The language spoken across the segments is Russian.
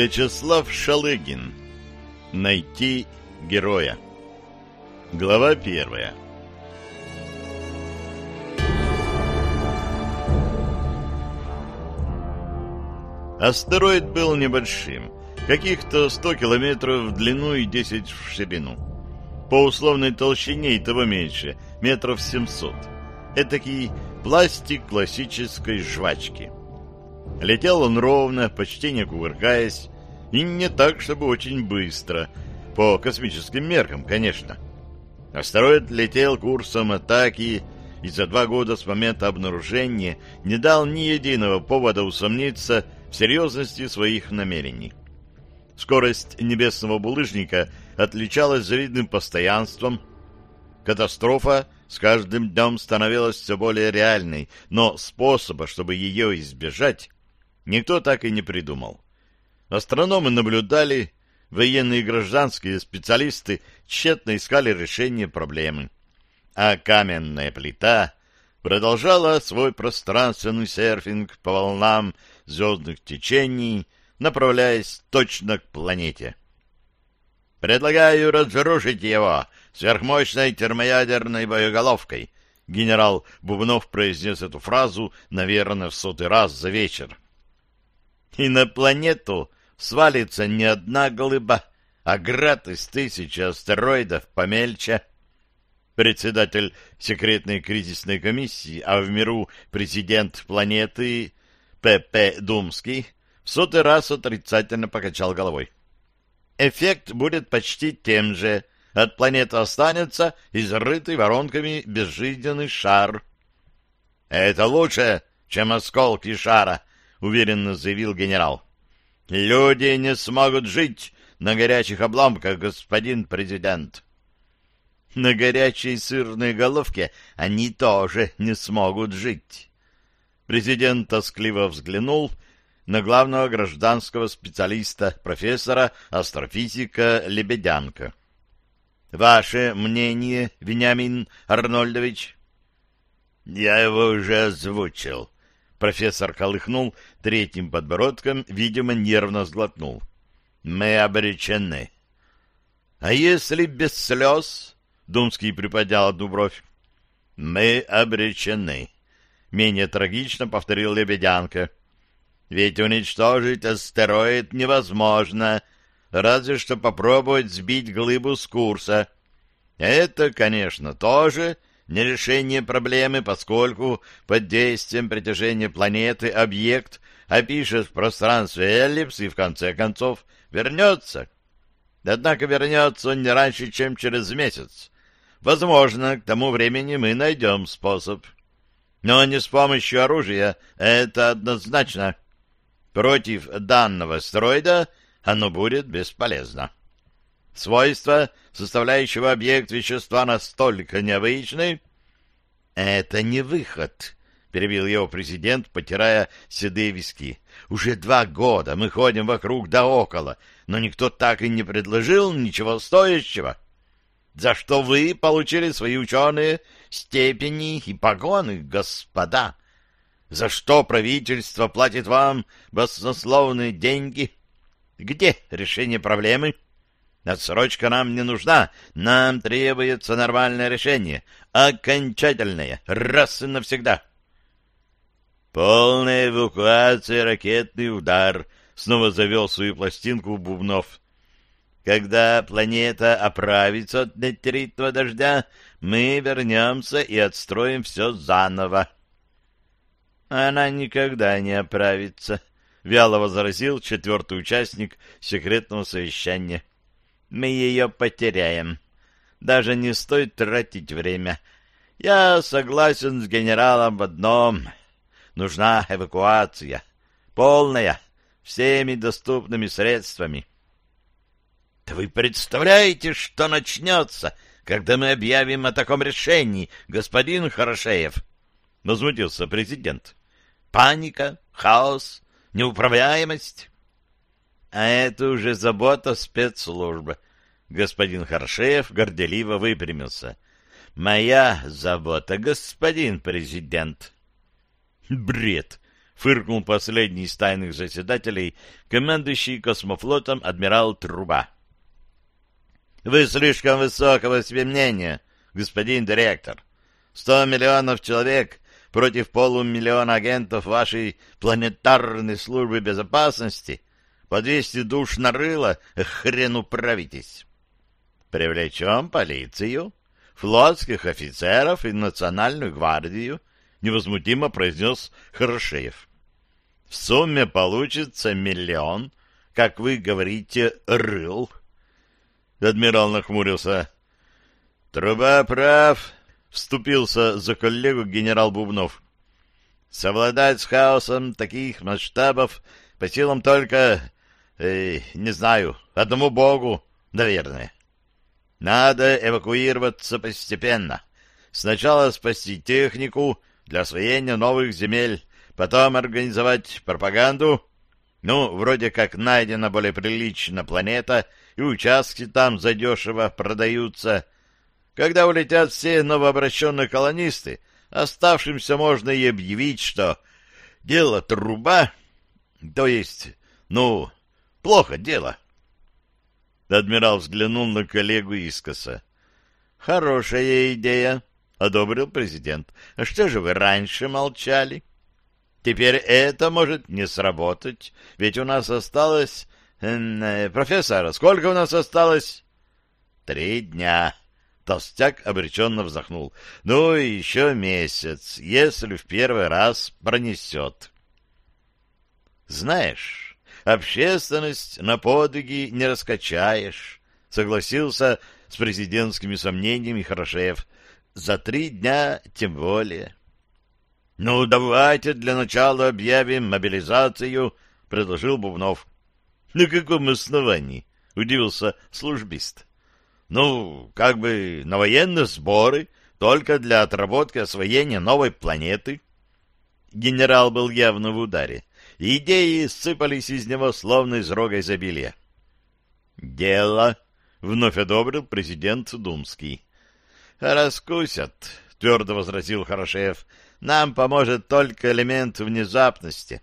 Вячеслав Шалыгин. Найти героя. Глава первая. Астероид был небольшим, каких-то 100 километров в длину и 10 в ширину. По условной толщине и того меньше, метров 700. Этакий пластик классической жвачки. Летел он ровно, почти не кувыркаясь, и не так, чтобы очень быстро, по космическим меркам, конечно. Астероид летел курсом атаки и за два года с момента обнаружения не дал ни единого повода усомниться в серьезности своих намерений. Скорость небесного булыжника отличалась завидным постоянством. Катастрофа с каждым днем становилась все более реальной, но способа, чтобы ее избежать, никто так и не придумал. Астрономы наблюдали, военные и гражданские специалисты тщетно искали решение проблемы. А каменная плита продолжала свой пространственный серфинг по волнам звездных течений, направляясь точно к планете. «Предлагаю разрушить его сверхмощной термоядерной боеголовкой», генерал Бубнов произнес эту фразу, наверное, в сотый раз за вечер. «И на планету свалится не одна глыба, а град из тысячи астероидов помельче». Председатель секретной кризисной комиссии, а в миру президент планеты П.П. Думский в сотый раз отрицательно покачал головой. Эффект будет почти тем же. От планеты останется изрытый воронками безжизненный шар. — Это лучше, чем осколки шара, — уверенно заявил генерал. — Люди не смогут жить на горячих обломках, господин президент. На горячей сырной головке они тоже не смогут жить. Президент тоскливо взглянул на главного гражданского специалиста, профессора астрофизика Лебедянка. «Ваше мнение, Вениамин Арнольдович?» «Я его уже озвучил». Профессор колыхнул третьим подбородком, видимо, нервно сглотнул. «Мы обречены». «А если без слез?» — Думский приподнял одну бровь. «Мы обречены», менее трагично повторил Лебедянка. Ведь уничтожить астероид невозможно, разве что попробовать сбить глыбу с курса. Это, конечно, тоже не решение проблемы, поскольку под действием притяжения планеты объект опишет в пространстве эллипс и, в конце концов, вернется. Однако вернется он не раньше, чем через месяц. Возможно, к тому времени мы найдем способ. Но не с помощью оружия, это однозначно. Против данного астероида оно будет бесполезно. Свойства составляющего объект вещества настолько необычны... — Это не выход, — перебил его президент, потирая седые виски. — Уже два года мы ходим вокруг да около, но никто так и не предложил ничего стоящего. — за что вы получили свои ученые степени и погоны, господа? За что правительство платит вам баснословные деньги? Где решение проблемы? Отсрочка нам не нужна, нам требуется нормальное решение, окончательное, раз и навсегда. Полная эвакуация, ракетный удар, снова завел свою пластинку Бубнов. Когда планета оправится от метеоритного дождя, мы вернемся и отстроим все заново. Она никогда не оправится, — вяло возразил четвертый участник секретного совещания. Мы ее потеряем. Даже не стоит тратить время. Я согласен с генералом в одном. Нужна эвакуация. Полная, всеми доступными средствами. Да вы представляете, что начнется, когда мы объявим о таком решении, господин Хорошеев? — возмутился президент. — Паника, хаос, неуправляемость. А это уже забота спецслужбы. Господин Харшеев горделиво выпрямился. Моя забота, господин президент. Бред! Фыркнул последний из тайных заседателей, командующий космофлотом адмирал Труба. Вы слишком высокого себе мнения, господин директор. Сто миллионов человек против полумиллиона агентов вашей планетарной службы безопасности, по двести душ нарыло, хрен управитесь. Привлечем полицию, флотских офицеров и национальную гвардию, невозмутимо произнес Хорошеев. В сумме получится миллион, как вы говорите, рыл. Адмирал нахмурился. Труба прав, вступился за коллегу генерал Бубнов. Совладать с хаосом таких масштабов по силам только, э, не знаю, одному богу, наверное. Надо эвакуироваться постепенно. Сначала спасти технику для освоения новых земель, потом организовать пропаганду. Ну, вроде как найдена более приличная планета, и участки там задешево продаются — когда улетят все новообращенные колонисты, оставшимся можно и объявить, что дело труба, то есть, ну, плохо дело. Адмирал взглянул на коллегу искоса. «Хорошая идея», — одобрил президент. «А что же вы раньше молчали?» «Теперь это может не сработать, ведь у нас осталось...» э, «Профессор, сколько у нас осталось?» «Три дня», Толстяк обреченно вздохнул. «Ну, еще месяц, если в первый раз пронесет». «Знаешь, общественность на подвиги не раскачаешь», — согласился с президентскими сомнениями Хорошеев. «За три дня тем более». «Ну, давайте для начала объявим мобилизацию», — предложил Бубнов. «На каком основании?» — удивился службист. Ну, как бы на военные сборы, только для отработки освоения новой планеты. Генерал был явно в ударе. Идеи сыпались из него, словно из рога изобилия. «Дело», — вновь одобрил президент Думский. «Раскусят», — твердо возразил Хорошев. «Нам поможет только элемент внезапности.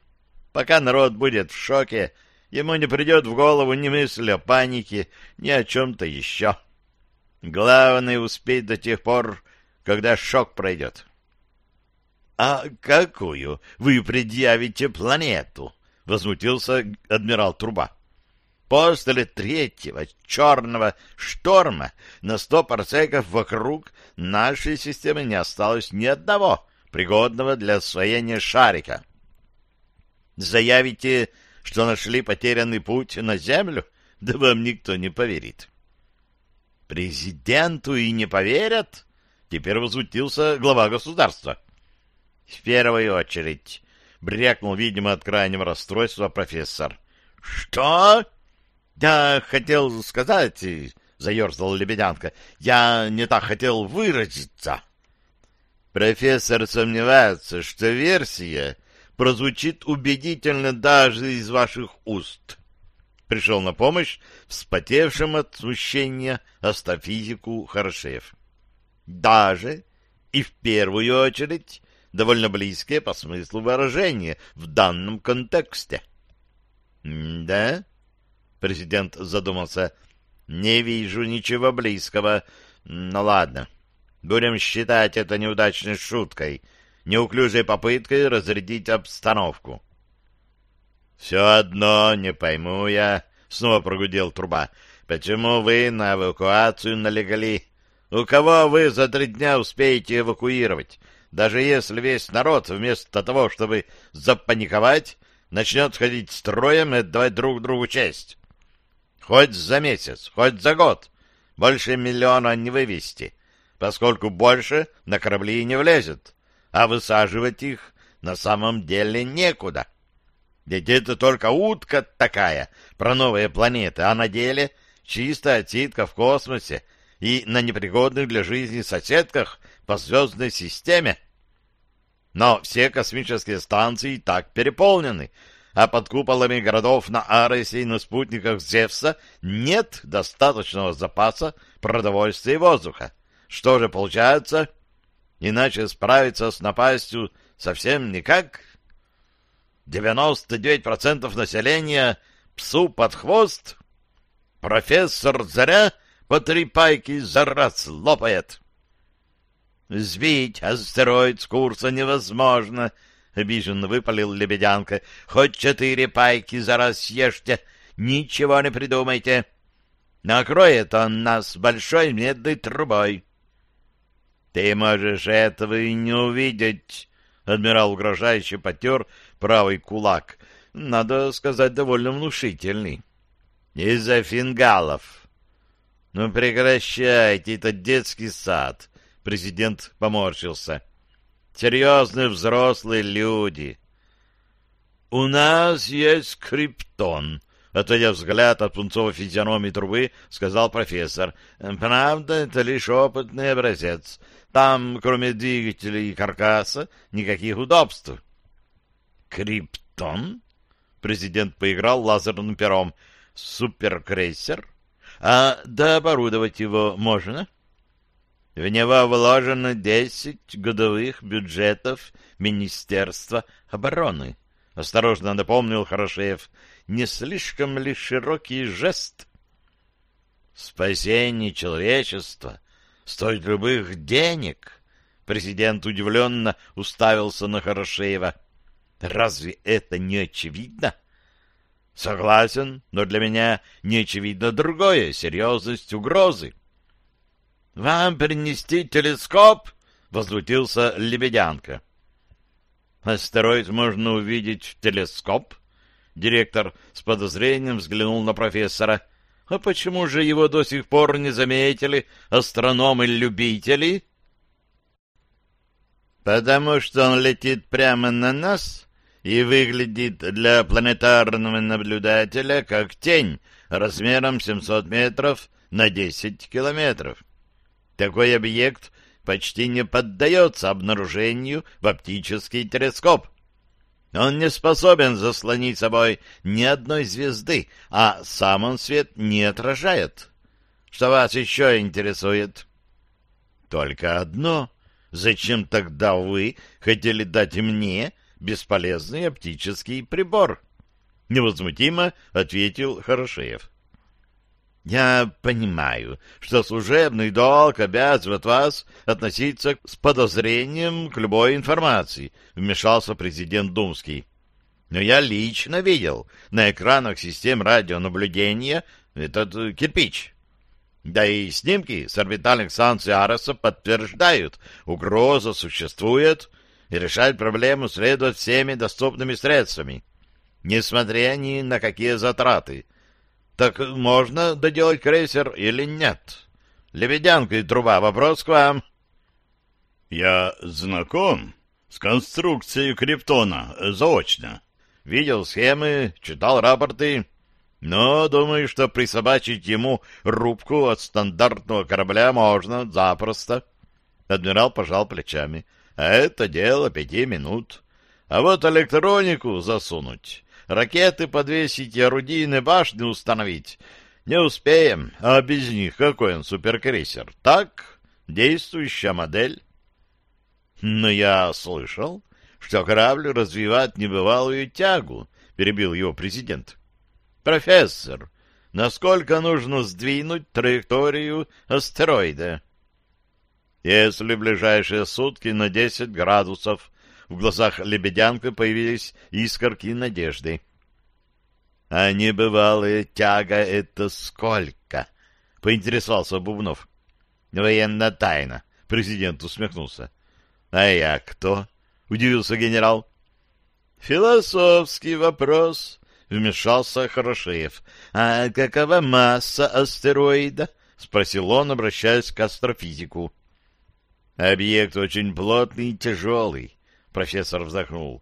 Пока народ будет в шоке, ему не придет в голову ни мысли о панике, ни о чем-то еще». Главное успеть до тех пор, когда шок пройдет. — А какую вы предъявите планету? — возмутился адмирал Труба. — После третьего черного шторма на сто парсеков вокруг нашей системы не осталось ни одного пригодного для освоения шарика. Заявите, что нашли потерянный путь на Землю? Да вам никто не поверит. — Президенту и не поверят? Теперь возмутился глава государства. В первую очередь, брякнул, видимо, от крайнего расстройства профессор. Что? Я хотел сказать, заерзал Лебедянка, я не так хотел выразиться. Профессор сомневается, что версия прозвучит убедительно даже из ваших уст пришел на помощь вспотевшим от смущения астрофизику Хорошеев. Даже и в первую очередь довольно близкие по смыслу выражения в данном контексте. «Да?» — президент задумался. «Не вижу ничего близкого. Ну ладно, будем считать это неудачной шуткой, неуклюжей попыткой разрядить обстановку. «Все одно не пойму я», — снова прогудел труба, — «почему вы на эвакуацию налегали? У кого вы за три дня успеете эвакуировать, даже если весь народ вместо того, чтобы запаниковать, начнет сходить строем и отдавать друг другу честь? Хоть за месяц, хоть за год. Больше миллиона не вывести, поскольку больше на корабли не влезет, а высаживать их на самом деле некуда». Ведь это только утка такая про новые планеты, а на деле чистая отсидка в космосе и на непригодных для жизни соседках по звездной системе. Но все космические станции так переполнены, а под куполами городов на Аресе и на спутниках Зевса нет достаточного запаса продовольствия и воздуха. Что же получается? Иначе справиться с напастью совсем никак. 99% населения псу под хвост. Профессор Заря по три пайки за раз лопает. Сбить астероид с курса невозможно, — обиженно выпалил Лебедянка. Хоть четыре пайки за раз съешьте, ничего не придумайте. Накроет он нас большой медной трубой. Ты можешь этого и не увидеть, — адмирал угрожающе потер правый кулак. Надо сказать, довольно внушительный. Из-за фингалов. Ну, прекращайте этот детский сад. Президент поморщился. Серьезные взрослые люди. У нас есть криптон, отводя взгляд от пунцовой физиономии трубы, сказал профессор. Правда, это лишь опытный образец. Там, кроме двигателей и каркаса, никаких удобств. Криптон? Президент поиграл лазерным пером. Суперкрейсер? А дооборудовать его можно? В него вложено десять годовых бюджетов Министерства обороны. Осторожно напомнил Хорошеев. Не слишком ли широкий жест? Спасение человечества стоит любых денег. Президент удивленно уставился на Хорошеева. Разве это не очевидно? Согласен, но для меня не очевидно другое — серьезность угрозы. «Вам принести телескоп?» — возмутился Лебедянка. «Астероид можно увидеть в телескоп?» Директор с подозрением взглянул на профессора. «А почему же его до сих пор не заметили астрономы-любители?» «Потому что он летит прямо на нас и выглядит для планетарного наблюдателя как тень размером 700 метров на 10 километров. Такой объект почти не поддается обнаружению в оптический телескоп. Он не способен заслонить собой ни одной звезды, а сам он свет не отражает. Что вас еще интересует? Только одно. Зачем тогда вы хотели дать мне бесполезный оптический прибор? Невозмутимо ответил Хорошеев. Я понимаю, что служебный долг обязывает вас относиться с подозрением к любой информации, вмешался президент Думский. Но я лично видел на экранах систем радионаблюдения этот кирпич. Да и снимки с орбитальных станций Ареса подтверждают, угроза существует, и решать проблему следует всеми доступными средствами, несмотря ни на какие затраты — так можно доделать крейсер или нет? Лебедянка и труба, вопрос к вам. Я знаком с конструкцией Криптона заочно. Видел схемы, читал рапорты, но думаю, что присобачить ему рубку от стандартного корабля можно запросто. Адмирал пожал плечами. Это дело пяти минут. А вот электронику засунуть ракеты подвесить и орудийные башни установить. Не успеем, а без них какой он суперкрейсер? Так, действующая модель. Но я слышал, что корабль развивает небывалую тягу, перебил его президент. Профессор, насколько нужно сдвинуть траекторию астероида? Если в ближайшие сутки на десять градусов, в глазах лебедянка появились искорки надежды. — А небывалая тяга — это сколько? — поинтересовался Бубнов. — Военная тайна, — президент усмехнулся. — А я кто? — удивился генерал. — Философский вопрос, — вмешался Хорошеев. — А какова масса астероида? — спросил он, обращаясь к астрофизику. — Объект очень плотный и тяжелый, Профессор вздохнул.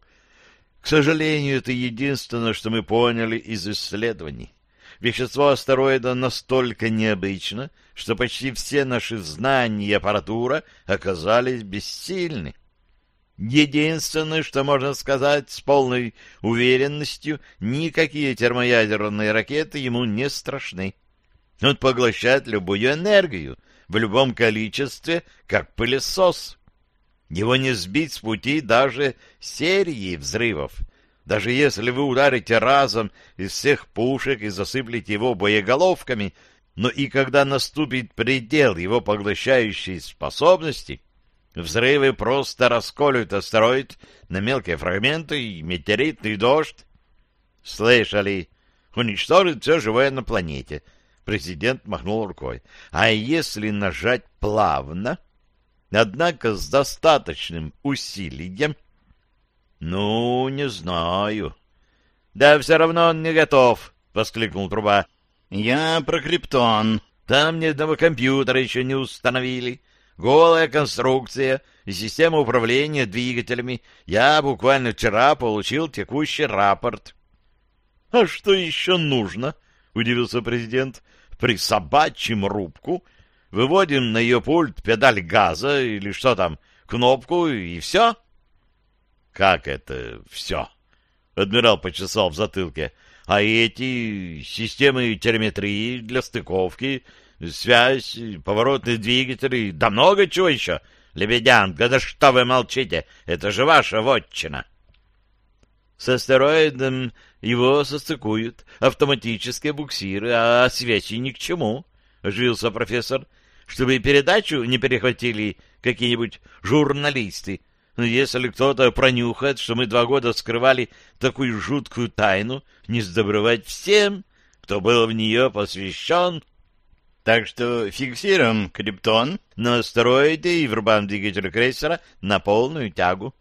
К сожалению, это единственное, что мы поняли из исследований. Вещество астероида настолько необычно, что почти все наши знания и аппаратура оказались бессильны. Единственное, что можно сказать с полной уверенностью, никакие термоядерные ракеты ему не страшны. Он поглощает любую энергию в любом количестве, как пылесос. Его не сбить с пути даже серии взрывов. Даже если вы ударите разом из всех пушек и засыплете его боеголовками, но и когда наступит предел его поглощающей способности, взрывы просто расколют астероид на мелкие фрагменты и метеоритный дождь. Слышали? Уничтожит все живое на планете. Президент махнул рукой. А если нажать плавно, однако с достаточным усилием? Ну, не знаю. Да все равно он не готов, воскликнул труба. Я про криптон. Там ни одного компьютера еще не установили. Голая конструкция и система управления двигателями. Я буквально вчера получил текущий рапорт. — А что еще нужно? — удивился президент. — Присобачим рубку, выводим на ее пульт педаль газа или что там, кнопку и все? — Как это все? — адмирал почесал в затылке. — А эти системы телеметрии для стыковки связь, поворотные двигатели, да много чего еще. Лебедянка, да что вы молчите? Это же ваша вотчина. С астероидом его состыкуют автоматические буксиры, а связи ни к чему, — оживился профессор, — чтобы передачу не перехватили какие-нибудь журналисты. Но если кто-то пронюхает, что мы два года скрывали такую жуткую тайну, не сдобровать всем, кто был в нее посвящен... Так что фиксируем криптон на астероиде и врубаем двигатель крейсера на полную тягу.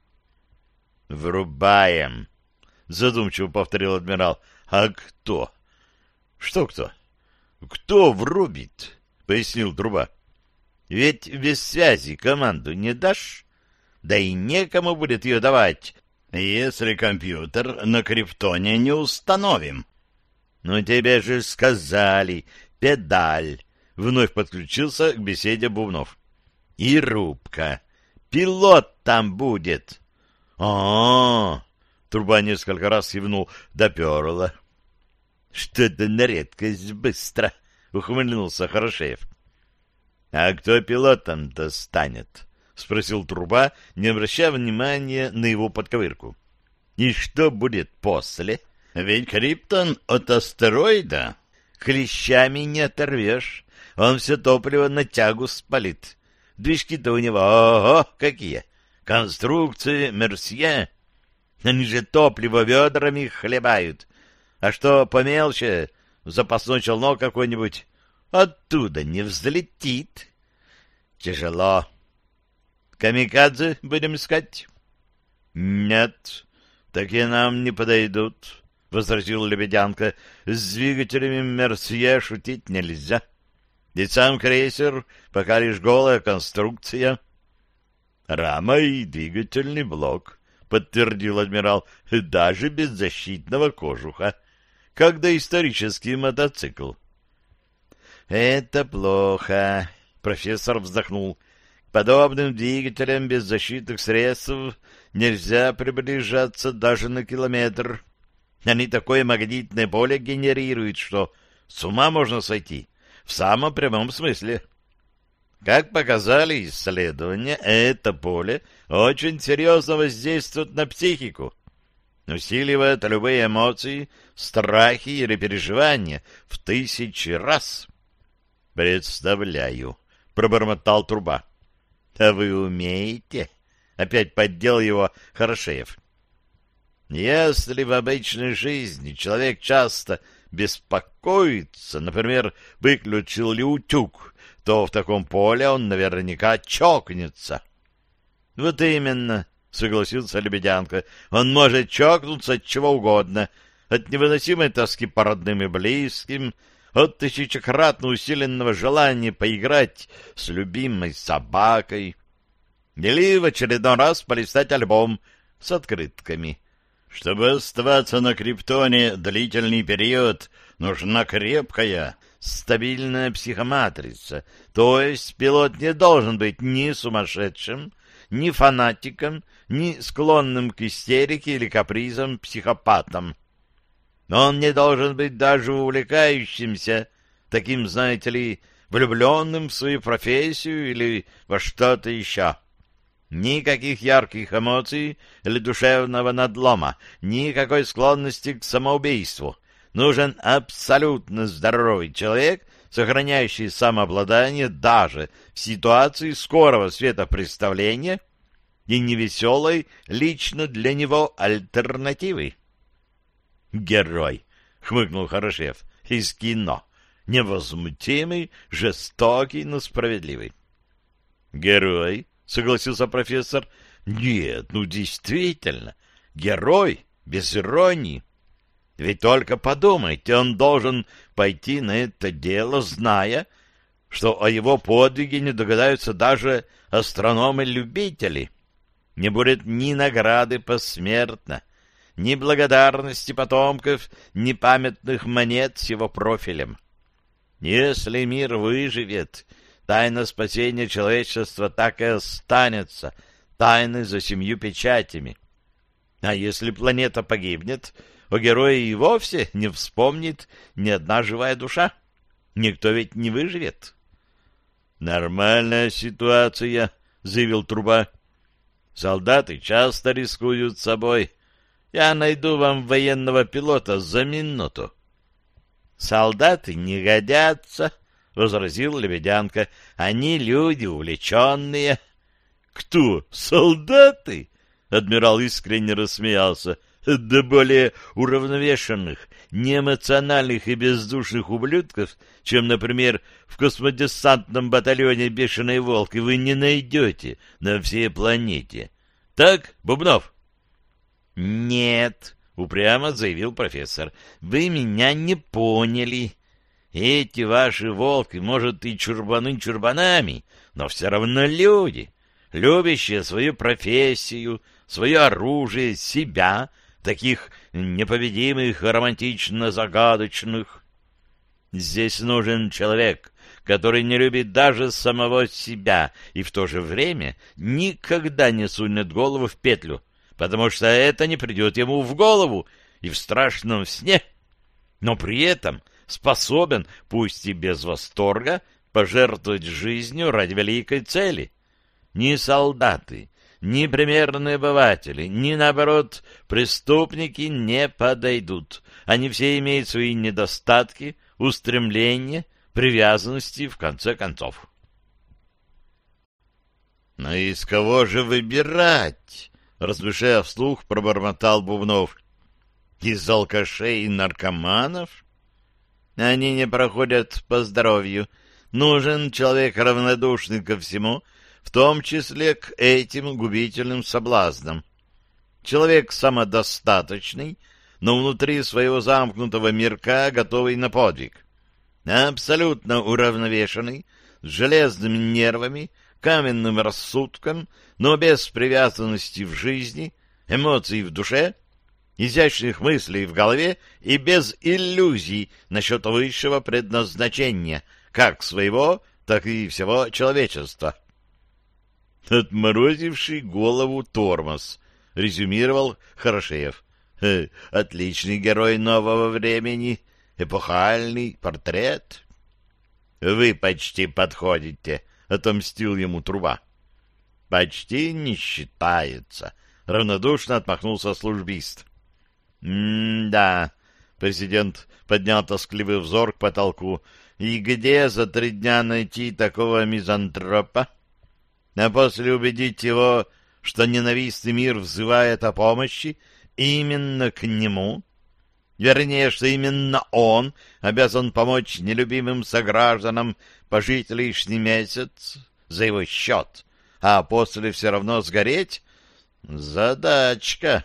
— Врубаем, — задумчиво повторил адмирал. — А кто? — Что кто? — Кто врубит? — пояснил труба. — Ведь без связи команду не дашь, да и некому будет ее давать, если компьютер на криптоне не установим. — Ну, тебе же сказали, педаль. Вновь подключился к беседе Бубнов. И рубка. Пилот там будет. А, -а, -а Труба несколько раз кивнул. Доперла. Что-то на редкость быстро, ухмыльнулся Хорошеев. А кто пилотом-то станет? спросил Труба, не обращая внимания на его подковырку. И что будет после? Ведь Криптон от астероида клещами не оторвешь. Он все топливо на тягу спалит. Движки-то у него, ого, какие! Конструкции Мерсье. Они же топливо ведрами хлебают. А что помелче, запасной челнок какой-нибудь, оттуда не взлетит. Тяжело. Камикадзе будем искать? Нет, такие нам не подойдут, — возразил Лебедянка. С двигателями Мерсье шутить нельзя. — ведь сам крейсер пока лишь голая конструкция. Рама и двигательный блок, подтвердил адмирал, даже без защитного кожуха, как доисторический мотоцикл. Это плохо, профессор вздохнул. К подобным двигателям без защитных средств нельзя приближаться даже на километр. Они такое магнитное поле генерируют, что с ума можно сойти в самом прямом смысле. Как показали исследования, это поле очень серьезно воздействует на психику, усиливает любые эмоции, страхи или переживания в тысячи раз. «Представляю», — пробормотал труба. «А вы умеете?» — опять поддел его Хорошеев. «Если в обычной жизни человек часто беспокоится, например, выключил ли утюг, то в таком поле он наверняка чокнется. — Вот именно, — согласился Лебедянка, — он может чокнуться от чего угодно, от невыносимой тоски по родным и близким, от тысячекратно усиленного желания поиграть с любимой собакой, или в очередной раз полистать альбом с открытками — чтобы оставаться на Криптоне длительный период, нужна крепкая, стабильная психоматрица, то есть пилот не должен быть ни сумасшедшим, ни фанатиком, ни склонным к истерике или капризам психопатом. Но он не должен быть даже увлекающимся, таким, знаете ли, влюбленным в свою профессию или во что-то еще. Никаких ярких эмоций или душевного надлома, никакой склонности к самоубийству. Нужен абсолютно здоровый человек, сохраняющий самообладание даже в ситуации скорого светопредставления и невеселой лично для него альтернативы. «Герой!» — хмыкнул Хорошев. «Из кино. Невозмутимый, жестокий, но справедливый». «Герой!» — согласился профессор. «Нет, ну действительно, герой, без иронии. Ведь только подумайте, он должен пойти на это дело, зная, что о его подвиге не догадаются даже астрономы-любители. Не будет ни награды посмертно, ни благодарности потомков, ни памятных монет с его профилем. Если мир выживет, тайна спасения человечества так и останется тайной за семью печатями. А если планета погибнет, о герое и вовсе не вспомнит ни одна живая душа. Никто ведь не выживет. — Нормальная ситуация, — заявил Труба. — Солдаты часто рискуют собой. Я найду вам военного пилота за минуту. — Солдаты не годятся, — возразил Лебедянка. — Они люди увлеченные. — Кто? Солдаты? — адмирал искренне рассмеялся до более уравновешенных, неэмоциональных и бездушных ублюдков, чем, например, в космодесантном батальоне «Бешеный волк», вы не найдете на всей планете. Так, Бубнов? — Нет, — упрямо заявил профессор, — вы меня не поняли. Эти ваши волки, может, и чурбаны чурбанами, но все равно люди, любящие свою профессию, свое оружие, себя — таких непобедимых, романтично-загадочных. Здесь нужен человек, который не любит даже самого себя и в то же время никогда не сунет голову в петлю, потому что это не придет ему в голову и в страшном сне, но при этом способен, пусть и без восторга, пожертвовать жизнью ради великой цели. Не солдаты, ни примерные обыватели, ни, наоборот, преступники не подойдут. Они все имеют свои недостатки, устремления, привязанности, в конце концов. «Но «Ну из кого же выбирать?» — размышляя вслух, пробормотал Бубнов. «Из алкашей и наркоманов?» «Они не проходят по здоровью. Нужен человек равнодушный ко всему» в том числе к этим губительным соблазнам. Человек самодостаточный, но внутри своего замкнутого мирка готовый на подвиг. Абсолютно уравновешенный, с железными нервами, каменным рассудком, но без привязанности в жизни, эмоций в душе, изящных мыслей в голове и без иллюзий насчет высшего предназначения, как своего, так и всего человечества отморозивший голову тормоз, резюмировал Хорошеев. Э, отличный герой нового времени, эпохальный портрет. Вы почти подходите, отомстил ему труба. Почти не считается, равнодушно отмахнулся службист. М-да, президент поднял тоскливый взор к потолку. И где за три дня найти такого мизантропа? А после убедить его, что ненавистный мир взывает о помощи именно к нему, вернее, что именно он обязан помочь нелюбимым согражданам пожить лишний месяц за его счет, а после все равно сгореть — задачка.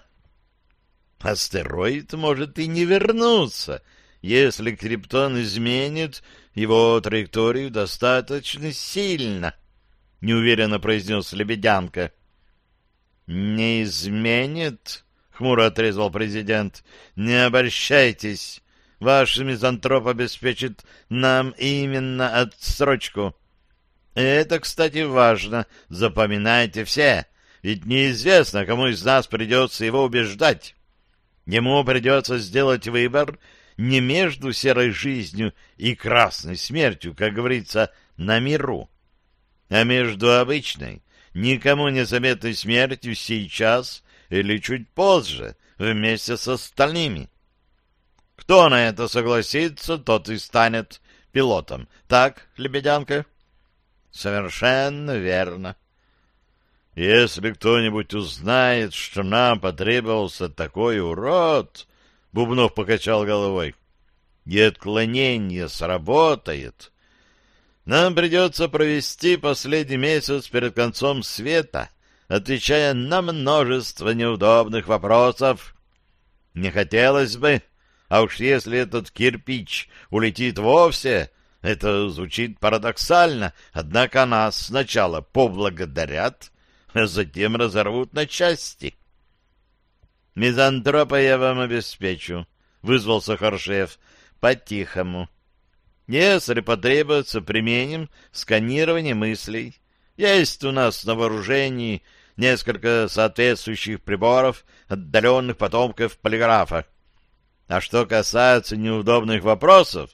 Астероид может и не вернуться, если Криптон изменит его траекторию достаточно сильно —— неуверенно произнес Лебедянка. «Не изменит?» — хмуро отрезал президент. «Не обольщайтесь. Ваш мизантроп обеспечит нам именно отсрочку. Это, кстати, важно. Запоминайте все. ведь неизвестно, кому из нас придется его убеждать. Ему придется сделать выбор не между серой жизнью и красной смертью, как говорится, на миру, а между обычной, никому не заметной смертью сейчас или чуть позже, вместе с остальными. Кто на это согласится, тот и станет пилотом. Так, Лебедянка? Совершенно верно. Если кто-нибудь узнает, что нам потребовался такой урод, Бубнов покачал головой, и отклонение сработает, нам придется провести последний месяц перед концом света, отвечая на множество неудобных вопросов. Не хотелось бы, а уж если этот кирпич улетит вовсе, это звучит парадоксально, однако нас сначала поблагодарят, а затем разорвут на части. «Мизантропа я вам обеспечу», — вызвался Хоршев, — «по-тихому. Если потребуется, применим сканирование мыслей. Есть у нас на вооружении несколько соответствующих приборов, отдаленных потомков полиграфа. А что касается неудобных вопросов,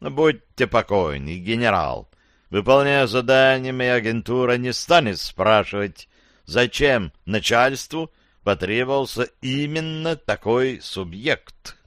ну, будьте покойны, генерал. Выполняя задание, моя агентура не станет спрашивать, зачем начальству потребовался именно такой субъект».